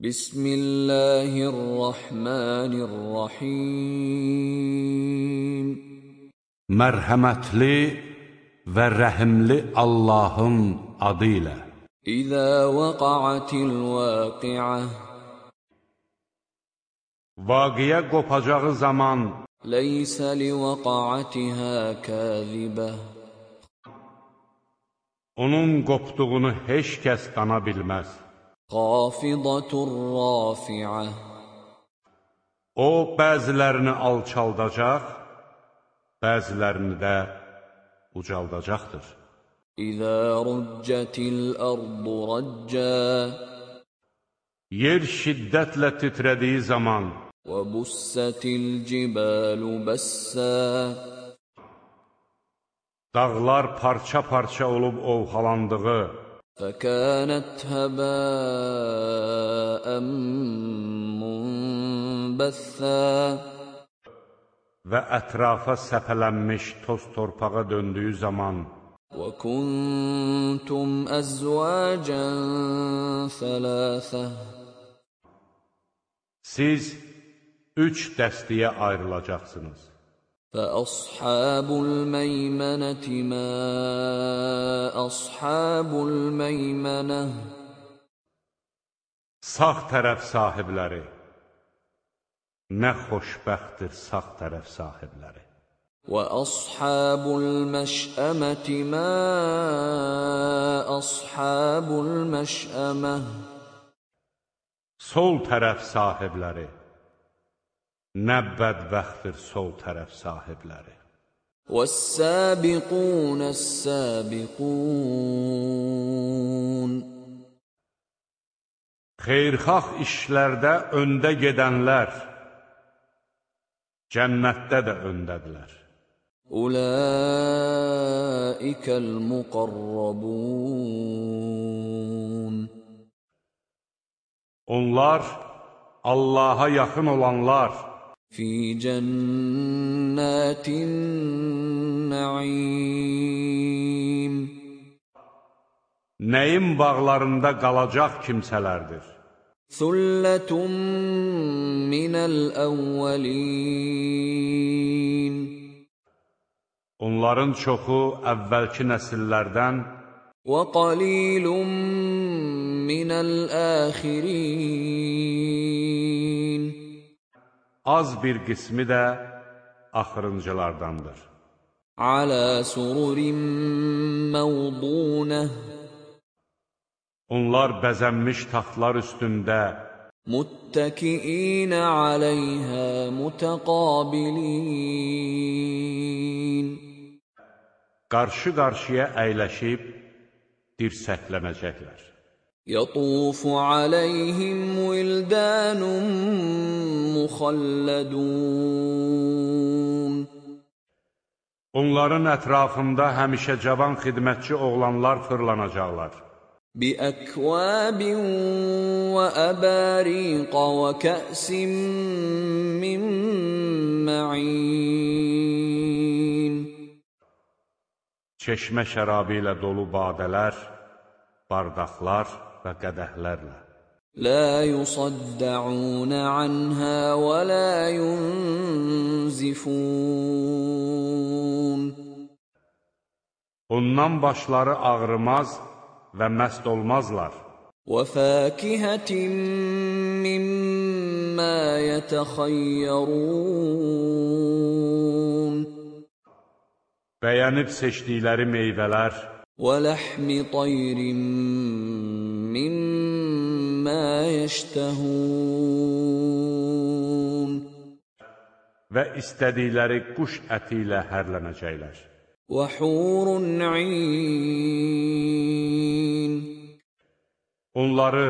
بسم الله الرحمن الرحيم Mərhəmətli və rəhimli Allahın adı ilə. إذا وقعت الواقعة Vaqiyə qopacağı zaman ليس لوقعتها كاذبة onun qopduğunu heç kəs dana bilməz. Qafidatur rafi'ə O bəzilərini alçaldacaq, bəzilərini də ucaldacaqdır. İzə ruccətil ardu raccə Yer şiddətlə titrədiyi zaman Və bussətil cibəlu bəssə Dağlar parça-parça olub ovxalandığı فكانت هباء منبثا və ətrafa səpələnmiş toz torpağa döndüyü zaman وكنتم أزواجا ثلاثة siz üç dəstəyə ayrılacaqsınız. فأصحاب الميمنة ما أصحاب الميمنة Sağ tərəf sahibləri, nə xoşbəxtdir sağ tərəf sahibləri. وأصحاب المشأمة ما أصحاب المشأمة Sol tərəf sahibləri, nə bədbəxtdir sol tərəf sahibləri. والسابقون السابقون Xeyrxax işlərdə öndə gedənlər, cənnətdə də öndədirlər. أولئك المقربون Onlar Allaha yaxın olanlar, في جنات النعيم nəyin bağlarında qalacaq kimsələrdir. ثلة من الأولين Onların çoxu əvvəlki nəsillərdən, وقليل من الآخرين az bir qismi də axırıncılardandır. Alə sururin məvdunə Onlar bəzənmiş taxtlar üstündə Muttəkiinə aləyhə mütəqabilin Qarşı-qarşıya əyləşib dirsəklənəcəklər. يطوف عليهم ولدان مخلدون Onların ətrafında həmişə cavan xidmətçi oğlanlar fırlanacaqlar. بأكواب وأباريق وكأس من معين Çeşmə şərabı ilə dolu badələr, bardaqlar və qədəhlərlə. لا يصدعون عنها ولا ينزفون Ondan başları ağrımaz və məst olmazlar. وفاكهة مما يتخيرون Bəyənib seçdikləri meyvələr, ولحم طير مما يشتهون və istədikləri quş əti ilə hərlənəcəklər. وحور عين Onları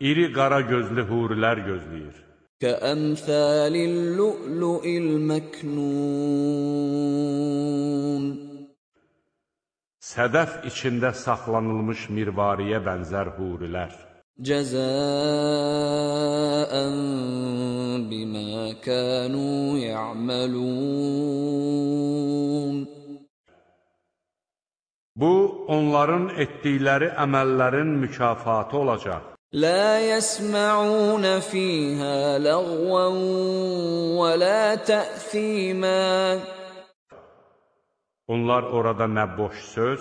iri qara gözlü hurilər gözləyir. كأمثال اللؤلؤ المكنون Sədəf içində saxlanılmış mirvariyə bənzər hurilər. جزاء بما كانوا يعملون Bu, onların etdikləri əməllərin mükafatı olacaq. لا يسمعون فيها لغوا ولا تأثيما Onlar orada nə boş söz,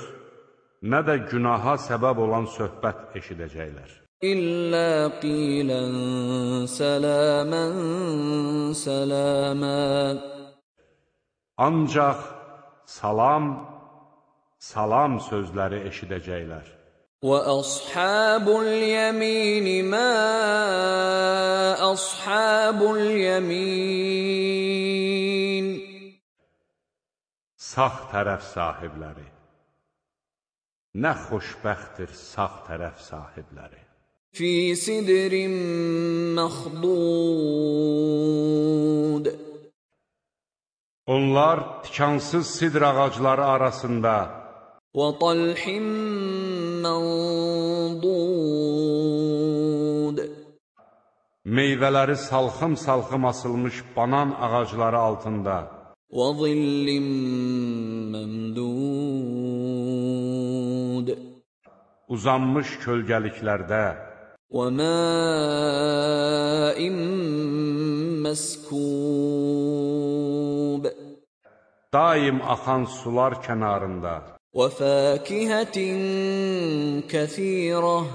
nə də günaha səbəb olan söhbət eşidəcəklər. إلا قيلا سلاما سلاما Ancaq salam, salam sözləri eşidəcəklər. واصحاب اليمين ما اصحاب اليمين Sağ tərəf sahibləri. Nə xoşbəxtdir sağ tərəf sahibləri. في سدر مخضود Onlar tikansız sidr ağacları arasında وطلح منضود meyvələri salxım-salxım asılmış banan ağacları altında وظل ممدود uzanmış kölgəliklərdə وماء مسكوب daim axan sular kənarında وفاكهة كثيرة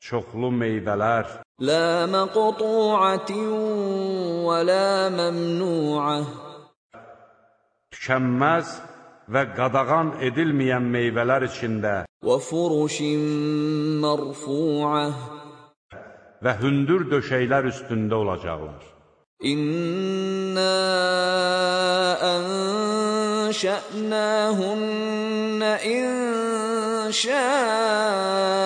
çoxlu meyvələr لا مقطوعة ولا ممنوعة tükənməz və qadağan edilməyən meyvələr içində وفرش مرفوعة və hündür döşəklər üstündə olacaqlar. إنا أنشأناهن إن شاء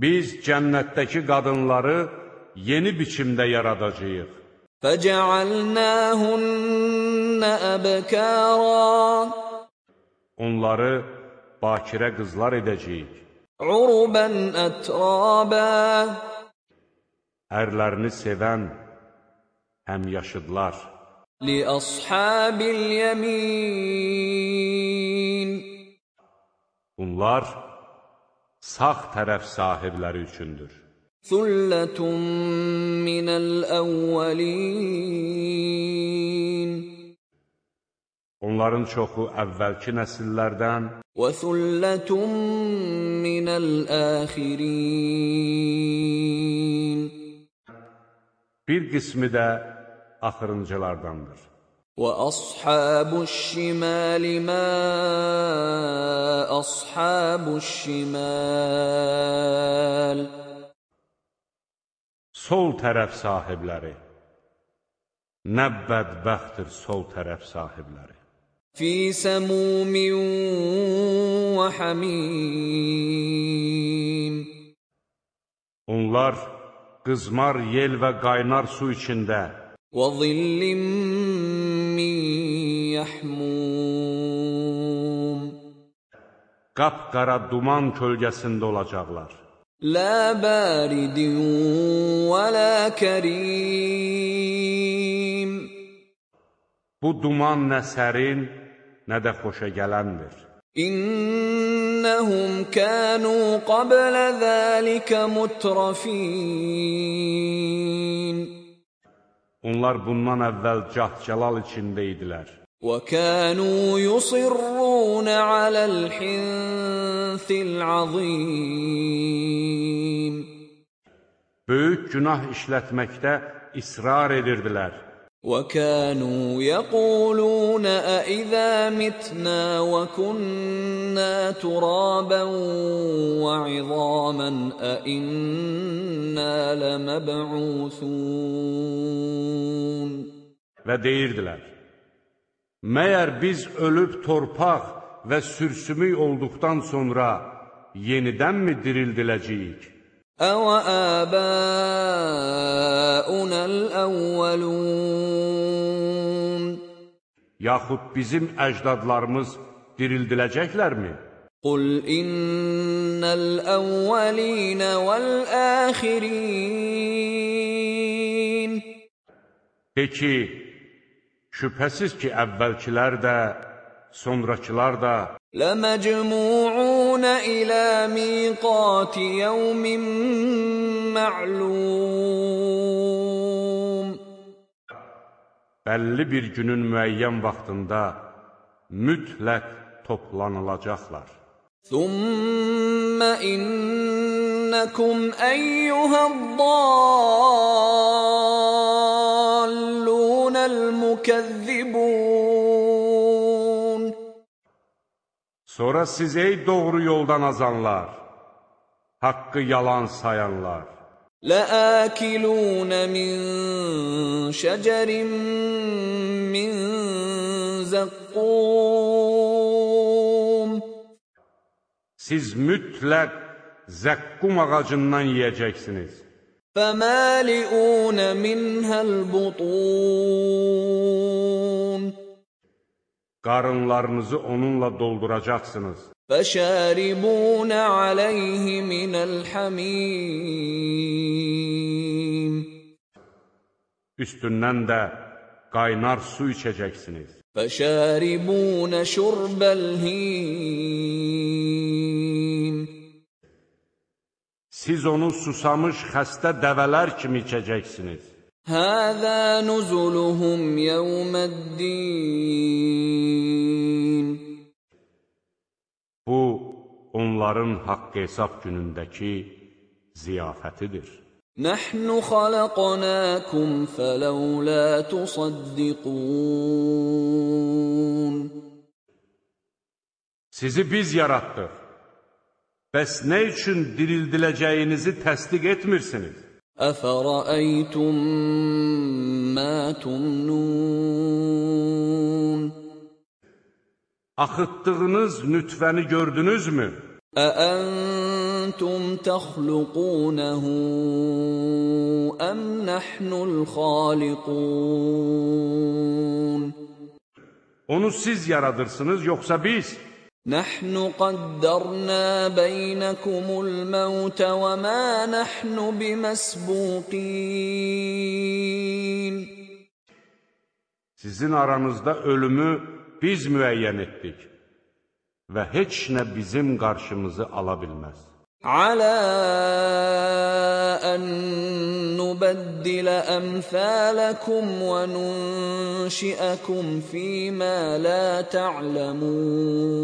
Biz cənnətdəki qadınları yeni biçimdə yaradacağıq. فجعلناهن أبكارا Onları bakirə qızlar edəcəyik. Urban ətrabə Ərlərini sevən həm yaşıdlar. Li ashabil yamin Bunlar sağ tərəf sahibləri üçündür. Sullətun minəl əvvəlin Onların çoxu əvvəlki nəsillərdən. və sullatun minəl axirin Bir qismi də axırıncılardandır. Və ashabuş şimal ma ashabuş şimal Sol tərəf sahibləri. Nə bədbəxtdir sol tərəf sahibləri. في سموم وحميم Onlar qızmar yel və qaynar su içində, وظل من يحموم qapqara duman kölgəsində olacaqlar. لا بارد ولا كريم Bu duman nə sərin, nə də xoşa gələndir. إنهم كانوا قبل ذلك مترفين Onlar bundan əvvəl cah-cəlal içində idilər. وكانوا يصرون على الحنث العظيم Böyük günah işlətməkdə israr edirdilər. وكانوا يقولون أإذا متنا وكنا ترابا وعظاما أإنا لمبعوثون Və deyirdilər, Məyər biz ölüb torpaq və sürsümük olduqdan sonra yenidənmi dirildiləcəyik? Əvəəbəunəl əvvəlun Yaxud bizim əcdadlarımız dirildiləcəklərmi? Qul innəl əvvəlinə vəl-əxirin De ki, şübhəsiz ki, əvvəlkilər də, sonrakılar da Ləməcmu'unə ilə إلى ميقات يوم معلوم Bəlli bir günün müəyyən vaxtında mütləq toplanılacaqlar. ثم إنكم أيها الضالون المكذبون Sonra siz ey doğru yoldan azanlar, haqqı yalan sayanlar, لآكلون من شجر من زقوم siz mütləq zəqqum ağacından yeyəcəksiniz. فمالئون منها البطون Qarınlarınızı onunla dolduracaqsınız. فشاربون عليه من الحميم Üstündən də qaynar su içəcəksiniz. فشاربون شرب الهيم Siz onu susamış xəstə dəvələr kimi içəcəksiniz. هذا نزلهم يوم الدين Bu, onların haqq hesab günündəki ziyafətidir. نحن خلقناكم فلولا تصدقون Sizi biz yaratdıq. Bəs nə üçün dirildiləcəyinizi təsdiq etmirsiniz? أفرأيتم ما تمنون Axıtdığınız nütvəni gördünüzmü? أأنتم تخلقونه أم نحن الخالقون Onu siz yaradırsınız, yoxsa biz? نحن قدرنا بينكم الموت وما نحن بمسبوقين Sizin aranızda ölümü biz müəyyən etdik və heç nə bizim qarşımızı ala bilməz. على أن نبدل أمثالكم وننشئكم فيما لا تعلمون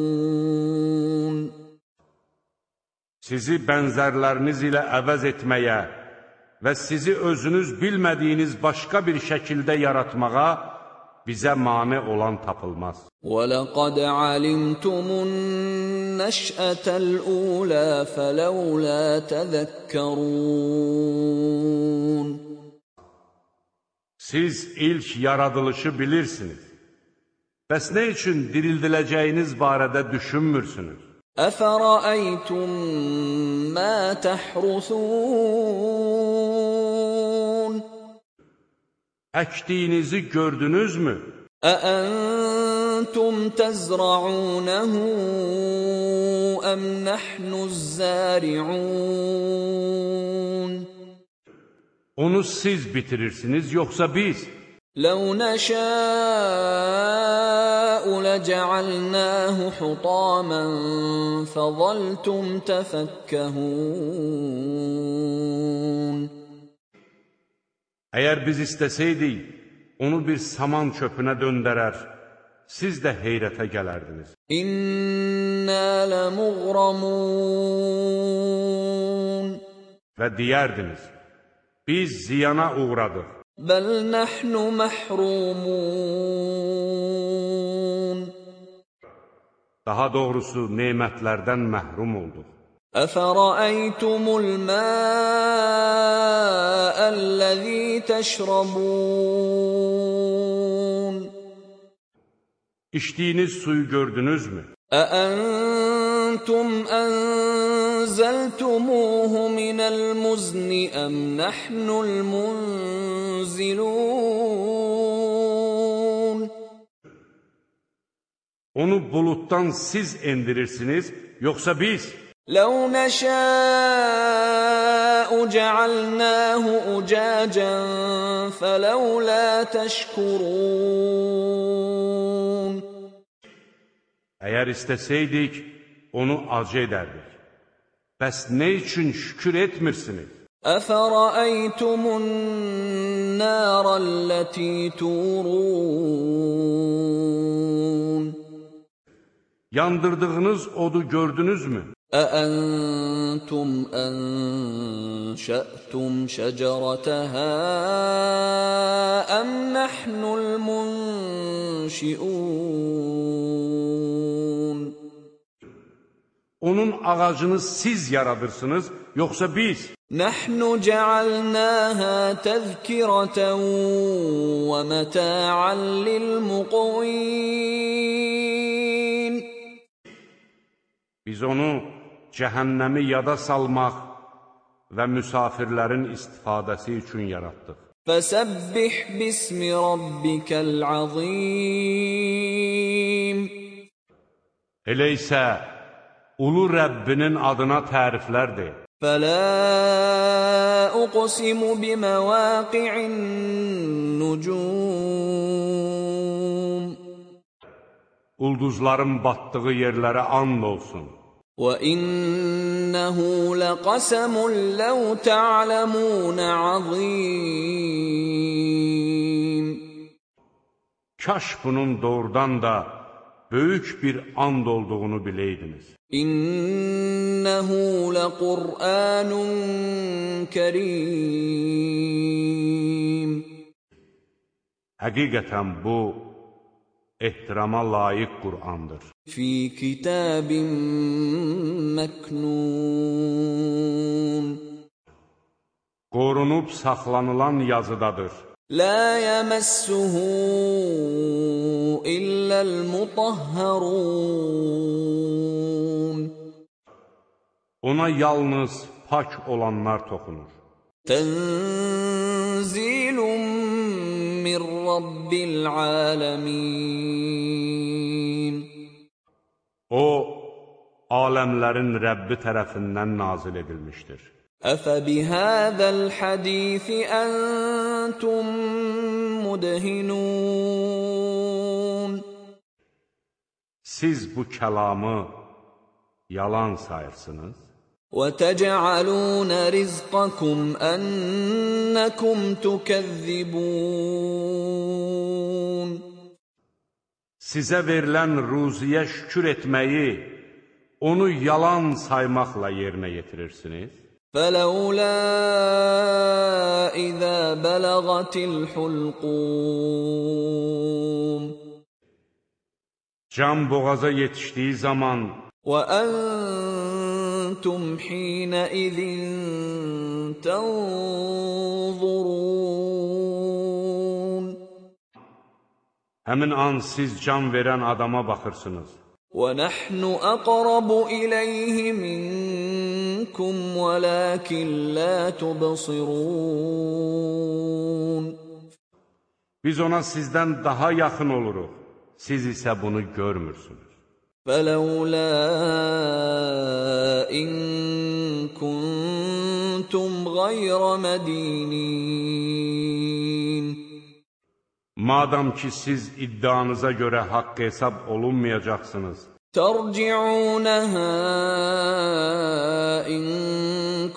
Sizi bənzərləriniz ilə əvəz etməyə və sizi özünüz bilmədiyiniz başqa bir şəkildə yaratmağa bizə mane olan tapılmaz. ولقد علمتم النشأة الأولى فلولا تذكرون Siz ilk yaradılışı bilirsiniz. Bəs nə üçün dirildiləcəyiniz barədə düşünmürsünüz? أفرأيتم ما تحرثون Əkdiyinizi gördünüzmü? أأنتم تزرعونه أم نحن الزارعون Onu siz bitirirsiniz, yoxsa biz? لو نشاء لجعلناه حطاما فظلتم تفكهون Əgər biz istəsəydik, onu bir saman çöpünə döndərər, siz də heyrətə gələrdiniz. İnna lamughramun Və deyərdiniz, biz ziyana uğradıq. Bəl nəhnu məhrumun Daha doğrusu, nemətlərdən məhrum olduq. أفرأيتم الماء الذي تشربون İçdiyiniz suyu gördünüzmü? أأنتم أنزلتموه من المزن أم نحن المنزلون Onu bulutdan siz endirirsiniz, yoxsa biz? لو نشاء جعلناه أجاجا فلولا تشكرون Əgər Əgər istəsəydik, onu acı edərdik. Bəs nə üçün şükür etmirsiniz? أفرأيتم النار التي تورون Yandırdığınız odu gördünüzmü? أأنتم أنشأتم شجرتها أم نحن المنشئون Onun ağacını siz yaradırsınız, yoxsa biz? نحن جعلناها تذكرة ومتاعا للمقوين Biz onu cəhənnəmi yada salmaq və müsafirlərin istifadəsi üçün yaratdıq. Fəsəbbih bismi rabbikəl azim. Elə isə ulu Rəbbinin adına təriflər de. Fələ uqsimu biməvaqi'in nucum. Ulduzların batdığı yerlərə and olsun. وإنه لقسم لو تعلمون عظيم Kaş bunun doğrudan da böyük bir and olduğunu biləydiniz. إنه لقرآن كريم Həqiqətən bu ehtirama layiq Qur'andır. في كتاب مكنون Qorunub saxlanılan yazıdadır. لا يمسه إلا المطهرون Ona yalnız pak olanlar toxunur. تنزيل من رب العالمين O, aləmlərin Rəbbi tərəfindən nazil edilmişdir. أفبهذا الحديث أنتم مدهنون Siz bu kəlamı yalan sayırsınız وتجعلون رزقكم أنكم تكذبون Sizə verilən ruziyə şükür etməyi, onu yalan saymaqla yerinə yetirirsiniz. فلولا إذا بلغت الحلقوم Can boğaza yetişdiyi zaman وأنتم حينئذ تنظرون həmin an siz can verən adama baxırsınız. ونحن أقرب إليه منكم ولكن لا تبصرون Biz ona sizdən daha yaxın oluruq. Siz isə bunu görmürsünüz. فلولا إن كنتم غير مدينين Madam ki siz iddianıza görə haqq hesab olunmayacaqsınız. ترجعونها إن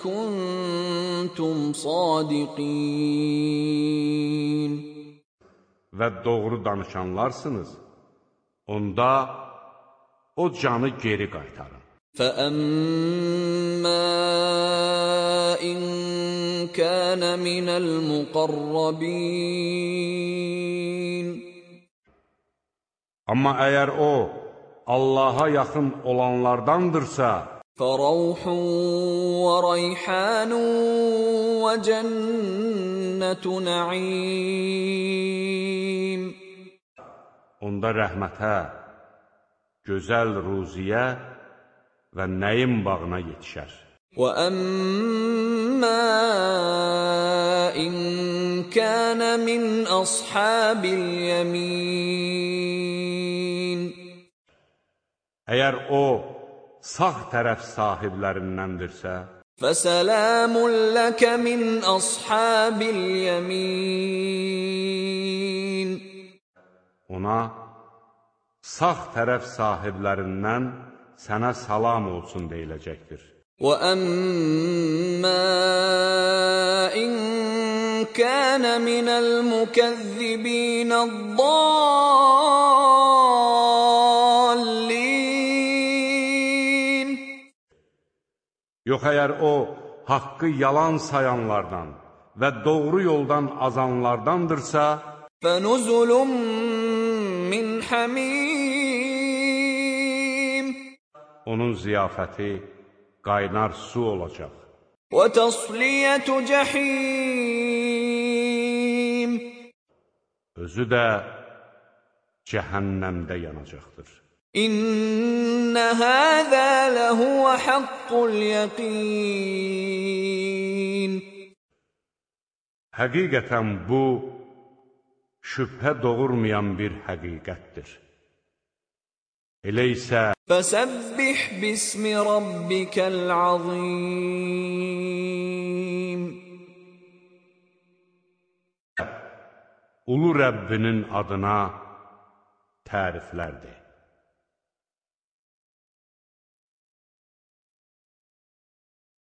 كنتم صادقين və doğru danışanlarsınız, onda o canı geri qaytarın. فأما إن كان من المقربين Amma əgər o, Allaha yaxın olanlardandırsa, فروح وريحان وجنة نعيم onda rəhmətə, gözəl ruziyə və nəyim bağına yetişər. واما ان كان من اصحاب اليمين Əgər o, sağ tərəf sahiblərindəndirsə, فسلام لك من اصحاب اليمين ona sağ tərəf sahiblərindən sənə salam olsun deyiləcəkdir. وَأَمَّا إِن كَانَ مِنَ الْمُكَذِّبِينَ الضَّالِّينَ Yox əgər o, haqqı yalan sayanlardan və doğru yoldan azanlardandırsa, فَنُزُلٌ مِّنْ حَمِيمٍ onun ziyafəti qaynar su olacaq. Və təsliyyətü cəhim Özü də cəhənnəmdə yanacaqdır. İnnə həzə ləhuvə haqqul yəqin Həqiqətən bu, şübhə doğurmayan bir həqiqətdir. Elə isə Fəsəbbih bismi rabbikəl azim Ulu Rəbbinin adına təriflərdir.